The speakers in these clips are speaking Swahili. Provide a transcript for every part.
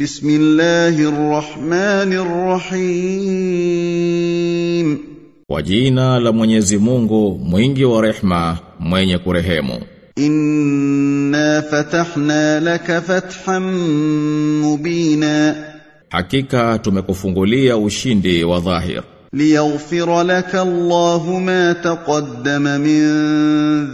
بسم الله الرحمن الرحيم Kwa jina la Mwenyezi Mungu mwingi wa rehma mwenye kurehemu إنا فتحنا لك فتحا مبينا Hakika tumekufungulia ushindi wa dhahir ليغفر لك الله ما تقدم من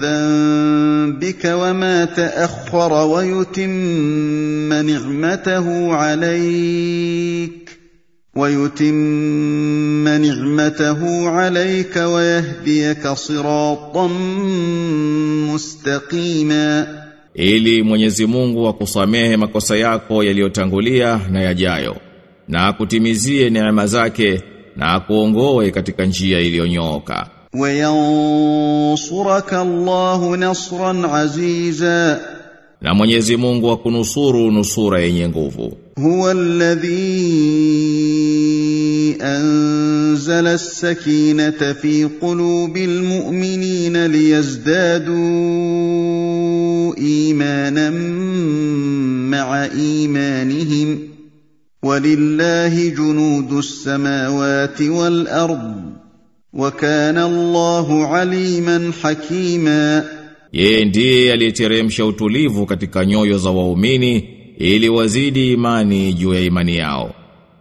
ذنبك وما تأخر ويتم نعمته عليك ويتم نعمته عليك ويهديك صراطا مستقيما ili Mwenyezi Mungu akusamehe makosa yako yaliyotangulia na yajayo na akutimizie neema zake na akuongoe katika njia iliyonyooka. Wa yansuraka Allahu nasran aziza, na Mwenyezi Mungu akunusuru nusura yenye nguvu. Huwa alladhi anzala as-sakinata fi qulubil mu'minina liyazdadu imanan ma'a imanihim ولله جنود السماوات والارض وكان الله عليما حكيما Yeye ndiye aliyeteremsha utulivu katika nyoyo za waumini ili wazidi imani juu ya imani yao.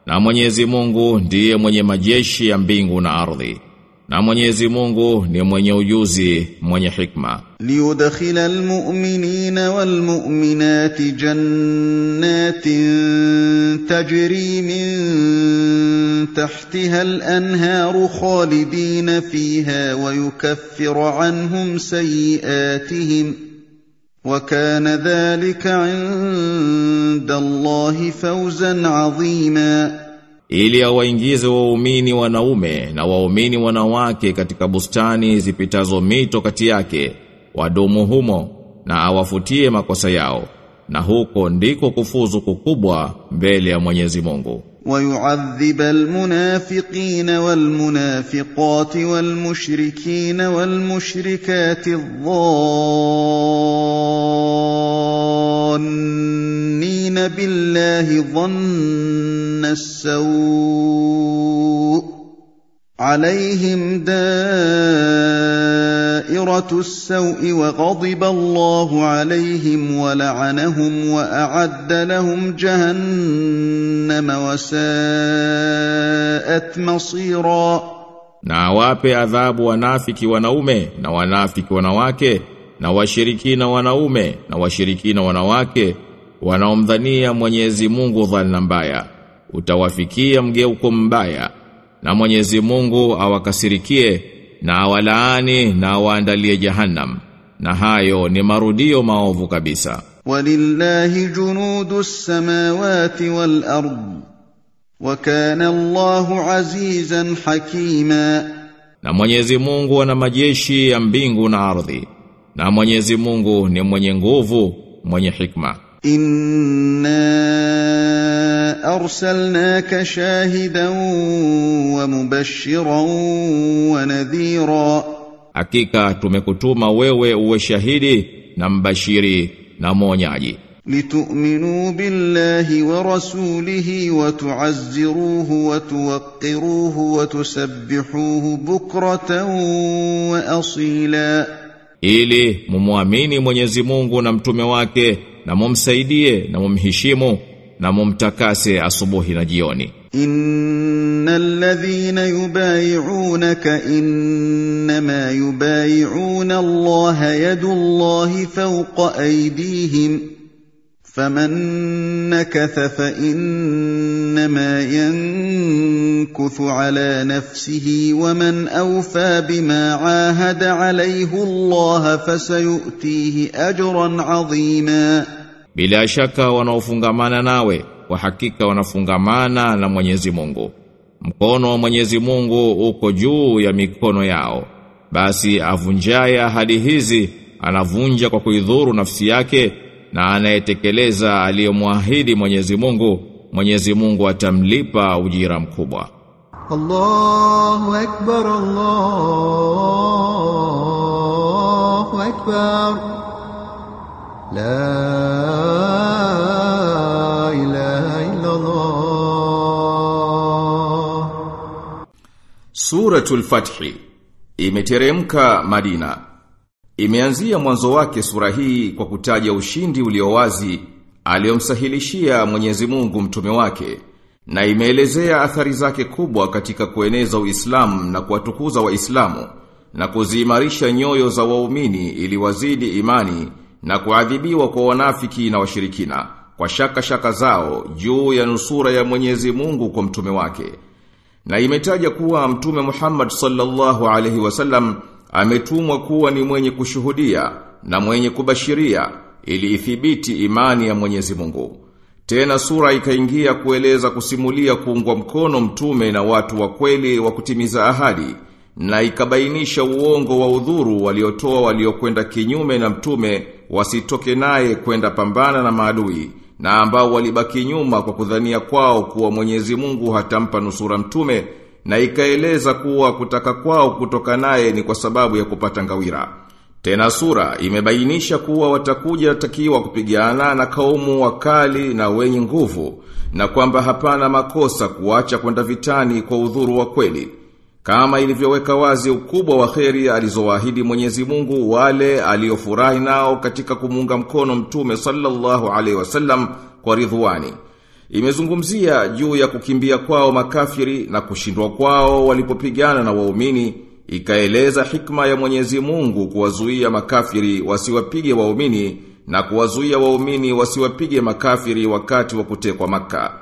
Na Mwenyezi Mungu ndiye mwenye majeshi ya mbingu na ardhi. Na Mwenyezi Mungu ni mwenye ujuzi, mwenye hikma. ليدخل المؤمنين والمؤمنات جنات تجري من تحتها الانهار خالدين فيها ويكفر عنهم سيئاتهم وكان ذلك عند الله فوزا عظيما Ili awaingize waumini wanaume na waumini wanawake katika bustani zipitazo mito kati yake, wadumu humo na awafutie makosa yao. Na huko ndiko kufuzu kukubwa mbele ya Mwenyezi Mungu. ويعذب المنافقين والمنافقات والمشركين والمشركات الظانين بالله ظن السوء عليهم دائرة السوء وغضب الله عليهم ولعنهم وأعد لهم جهنم وساءت مصيرا Na awape adhabu wanafiki wanaume na wanafiki wanawake na washirikina wanaume na washirikina wanawake wanaomdhania Mwenyezi Mungu dhana mbaya utawafikia mgeuko mbaya na Mwenyezi Mungu awakasirikie na awalaani na awaandalie jahannam. Na hayo ni marudio maovu kabisa. Walillahi junudus samawati wal ard wa kana Allahu azizan hakima. Na Mwenyezi Mungu ana majeshi ya mbingu na ardhi na Mwenyezi Mungu ni mwenye nguvu mwenye hikma إنا أرسلناك شاهدا ومبشرا ونذيرا Hakika tumekutuma wewe uwe shahidi na mbashiri na mwonyaji لتؤمنوا بالله ورسوله وتعزروه وتوقروه وتسبحوه بكرة وأصيلا ili mumwamini Mwenyezi Mungu na mtume wake na mumsaidie na mumheshimu na mumtakase asubuhi na jioni. Innal ladhina yubay'unaka innama yubay'una Allah yadu Allah fawqa aydihim. فمن نكث فإنما ينكث على نفسه ومن أوفى بما عاهد عليه الله فسيؤتيه أجرا عظيما bila shaka wanaofungamana nawe kwa hakika wanafungamana na Mwenyezi Mungu mkono wa Mwenyezi Mungu uko juu ya mikono yao basi avunjaye ahadi hizi anavunja kwa kuidhuru nafsi yake na anayetekeleza aliyomwahidi Mwenyezi Mungu Mwenyezi Mungu atamlipa ujira mkubwa. Allahu akbar Allahu akbar. La Suratul Fath imeteremka Madina. Imeanzia mwanzo wake sura hii kwa kutaja ushindi uliowazi aliyomsahilishia Mwenyezi Mungu mtume wake na imeelezea athari zake kubwa katika kueneza Uislamu na kuwatukuza Waislamu na kuziimarisha nyoyo za waumini ili wazidi imani na kuadhibiwa kwa wanafiki na washirikina kwa shaka shaka zao juu ya nusura ya Mwenyezi Mungu kwa mtume wake. Na imetaja kuwa mtume Muhammad sallallahu alaihi wasallam ametumwa kuwa ni mwenye kushuhudia na mwenye kubashiria ili ithibiti imani ya Mwenyezi Mungu. Tena sura ikaingia kueleza kusimulia kuungwa mkono mtume na watu wa kweli wa kutimiza ahadi na ikabainisha uongo wa udhuru waliotoa waliokwenda kinyume na mtume wasitoke naye kwenda pambana na maadui na ambao walibaki nyuma kwa kudhania kwao kuwa Mwenyezi Mungu hatampa nusura mtume na ikaeleza kuwa kutaka kwao kutoka naye ni kwa sababu ya kupata ngawira. Tena sura imebainisha kuwa watakuja takiwa kupigana na kaumu wakali na wenye nguvu na kwamba hapana makosa kuacha kwenda vitani kwa udhuru wa kweli. Kama ilivyoweka wazi ukubwa wa kheri alizowaahidi Mwenyezi Mungu wale aliofurahi nao katika kumunga mkono Mtume sallallahu alaihi wasallam kwa ridhwani. Imezungumzia juu ya kukimbia kwao makafiri na kushindwa kwao walipopigana na waumini, ikaeleza hikma ya Mwenyezi Mungu kuwazuia makafiri wasiwapige waumini na kuwazuia waumini wasiwapige makafiri wakati wa kutekwa maka.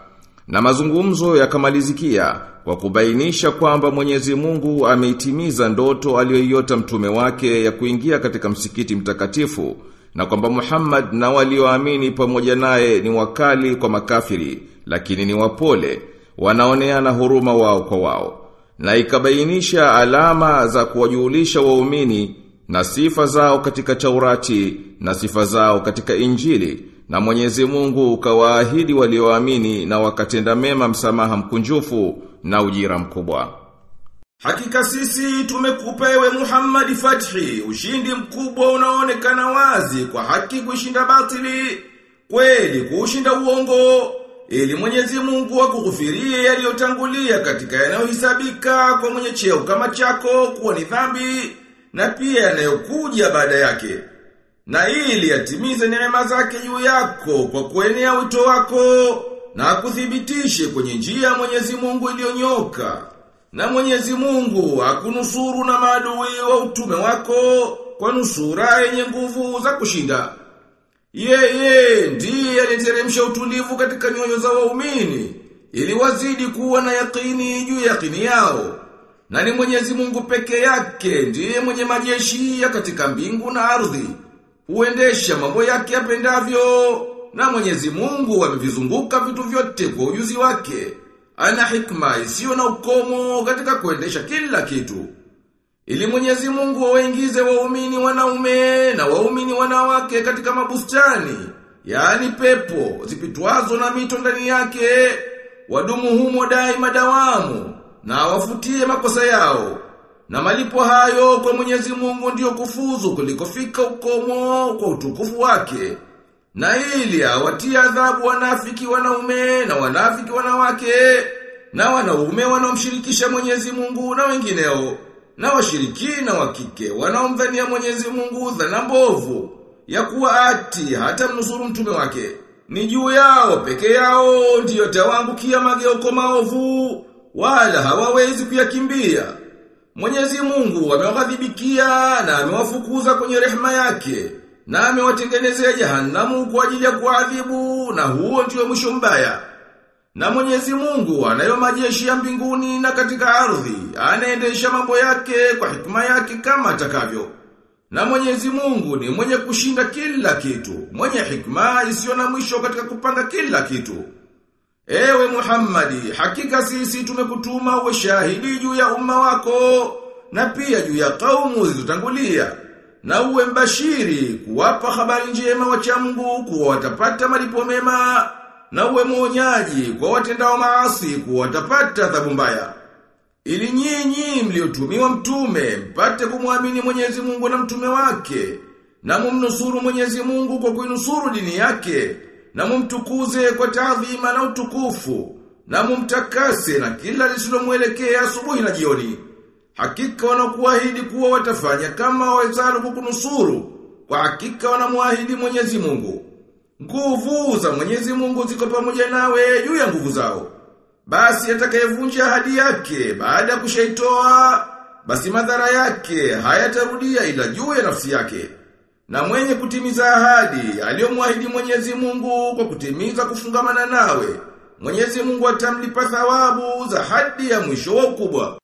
Na mazungumzo yakamalizikia kwa kubainisha kwamba Mwenyezi Mungu ameitimiza ndoto aliyoiota mtume wake ya kuingia katika msikiti mtakatifu na kwamba Muhammad na walioamini pamoja naye ni wakali kwa makafiri lakini ni wapole wanaoneana huruma wao kwa wao na ikabainisha alama za kuwajulisha waumini na sifa zao katika chaurati na sifa zao katika Injili na Mwenyezi Mungu ukawaahidi walioamini na wakatenda mema msamaha mkunjufu na ujira mkubwa. Hakika sisi tumekupa ewe Muhammad fathi, ushindi mkubwa unaonekana wazi kwa haki kushinda batili, kweli kushinda uongo, ili Mwenyezi Mungu akughufirie yaliyotangulia katika yanayohisabika kwa mwenye cheo kama chako kuwa ni dhambi na pia yanayokuja baada yake. Na ili atimize neema zake juu yako kwa kuenea wito wako na akuthibitishe kwenye njia ya Mwenyezi Mungu iliyonyoka. Na Mwenyezi Mungu akunusuru na maadui wa utume wako kwa nusura yenye nguvu za kushinda. Yeye ndiye aliteremsha utulivu katika nyoyo za waumini ili wazidi kuwa na yakini juu ya yakini yao. Na ni Mwenyezi Mungu peke yake ndiye mwenye majeshi ya katika mbingu na ardhi. Huendesha mambo yake apendavyo na Mwenyezi Mungu amevizunguka vitu vyote kwa ujuzi wake. Ana hikma isiyo na ukomo katika kuendesha kila kitu. Ili Mwenyezi Mungu waingize waumini wanaume na waumini wanawake katika mabustani, yaani pepo zipitwazo na mito ndani yake, wadumu humo daima dawamu na wafutie makosa yao. Na malipo hayo kwa Mwenyezi Mungu ndiyo kufuzu kulikofika ukomo kwa utukufu wake. Na ili awatia adhabu wanafiki wanaume na wanafiki wanawake na wanaume wanaomshirikisha Mwenyezi Mungu na wengineo na washirikina wa kike wanaomdhania Mwenyezi Mungu dhana mbovu ya kuwa ati hata mnusuru mtume wake. Ni juu yao peke yao ndiyo tawangukia mageuko maovu wala hawawezi kuyakimbia. Mwenyezi Mungu amewaghadhibikia na amewafukuza kwenye rehema yake na amewatengenezea jahannamu kwa ajili ya kuadhibu na huo ndio mwisho mbaya. Na Mwenyezi Mungu anayo majeshi ya mbinguni na katika ardhi, anaendesha mambo yake kwa hikma yake kama atakavyo. Na Mwenyezi Mungu ni mwenye kushinda kila kitu, mwenye hikma isiyo na mwisho katika kupanga kila kitu. Ewe Muhammadi, hakika sisi tumekutuma uwe shahidi juu ya umma wako na pia juu ya kaumu zilizotangulia na uwe mbashiri kuwapa habari njema wacha Mungu kuwa watapata malipo mema na uwe mwonyaji kwa watendao maasi kuwa watapata adhabu mbaya. Ili nyinyi mliotumiwa mtume mpate kumwamini Mwenyezi Mungu na mtume wake na mumnusuru Mwenyezi Mungu kwa kuinusuru dini yake na mumtukuze kwa taadhima na utukufu na mumtakase na kila lisilomwelekea asubuhi na jioni. Hakika wanakuahidi kuwa watafanya kama wawezalo kukunusuru. Kwa hakika wanamuahidi Mwenyezi Mungu. Nguvu za Mwenyezi Mungu ziko pamoja nawe juu ya nguvu zao. Basi atakayevunja ahadi yake baada ya kushaitoa basi madhara yake hayatarudia ila juu ya nafsi yake. Na mwenye kutimiza ahadi aliyomwahidi Mwenyezi Mungu kwa kutimiza kufungamana nawe, Mwenyezi Mungu atamlipa thawabu za hadi ya mwisho wa ukubwa.